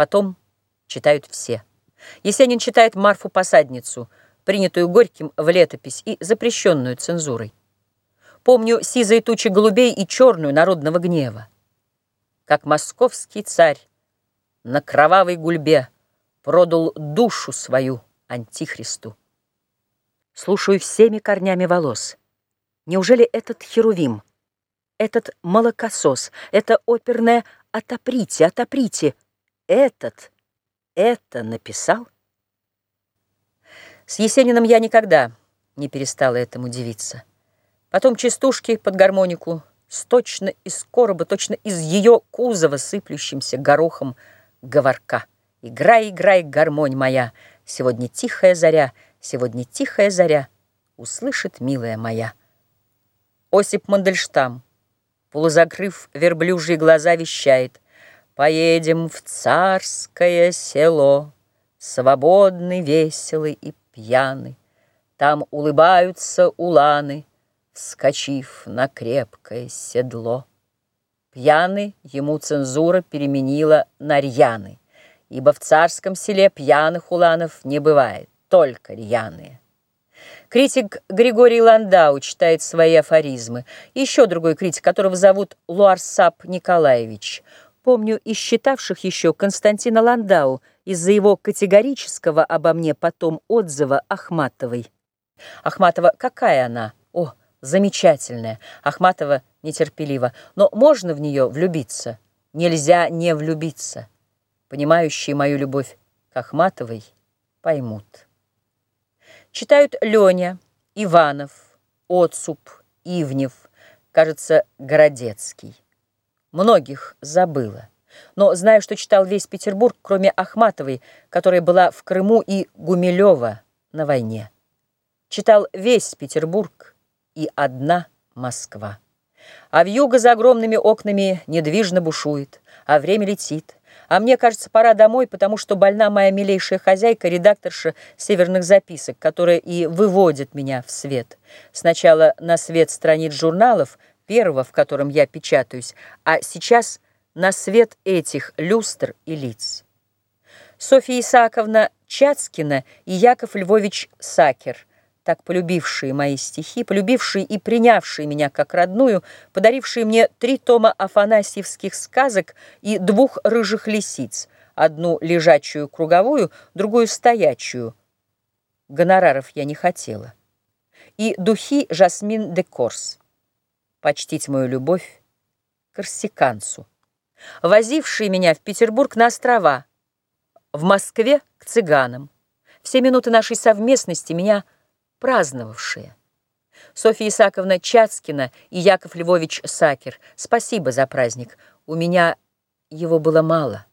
Потом читают все. Есенин читает Марфу-посадницу, принятую Горьким в летопись и запрещенную цензурой. Помню сизые тучи голубей и черную народного гнева. Как московский царь на кровавой гульбе продал душу свою антихристу. Слушаю всеми корнями волос. Неужели этот херувим, этот молокосос, это оперное «отоприте, отоприте», этот, это написал? С Есениным я никогда не перестала этому удивиться. Потом частушки под гармонику, точно из короба, точно из ее кузова сыплющимся горохом говорка. Играй, играй, гармонь моя, сегодня тихая заря, сегодня тихая заря, услышит милая моя. Осип Мандельштам, полузакрыв верблюжьи глаза, вещает — Поедем в царское село, Свободный, веселый и пьяный. Там улыбаются уланы, Вскочив на крепкое седло. Пьяный ему цензура переменила на рьяный, Ибо в царском селе пьяных уланов не бывает, только рьяные. Критик Григорий Ландау читает свои афоризмы. Еще другой критик, которого зовут Луарсап Николаевич – Помню из считавших еще Константина Ландау из-за его категорического обо мне потом отзыва Ахматовой. Ахматова какая она? О, замечательная. Ахматова нетерпелива. Но можно в нее влюбиться? Нельзя не влюбиться. Понимающие мою любовь к Ахматовой поймут. Читают Леня, Иванов, Отцуп, Ивнев, кажется, Городецкий. Многих забыла. Но знаю, что читал весь Петербург, кроме Ахматовой, которая была в Крыму, и Гумилева на войне. Читал весь Петербург и одна Москва. А в юго за огромными окнами недвижно бушует, а время летит. А мне кажется, пора домой, потому что больна моя милейшая хозяйка, редакторша северных записок, которая и выводит меня в свет. Сначала на свет страниц журналов – первого, в котором я печатаюсь, а сейчас на свет этих люстр и лиц. Софья Исааковна Чацкина и Яков Львович Сакер, так полюбившие мои стихи, полюбившие и принявшие меня как родную, подарившие мне три тома афанасьевских сказок и двух рыжих лисиц, одну лежачую круговую, другую стоячую. Гонораров я не хотела. И духи Жасмин де Корс почтить мою любовь к корсиканцу, возивший меня в Петербург на острова, в Москве к цыганам, все минуты нашей совместности меня праздновавшие. Софья Исаковна Чацкина и Яков Львович Сакер, спасибо за праздник. У меня его было мало.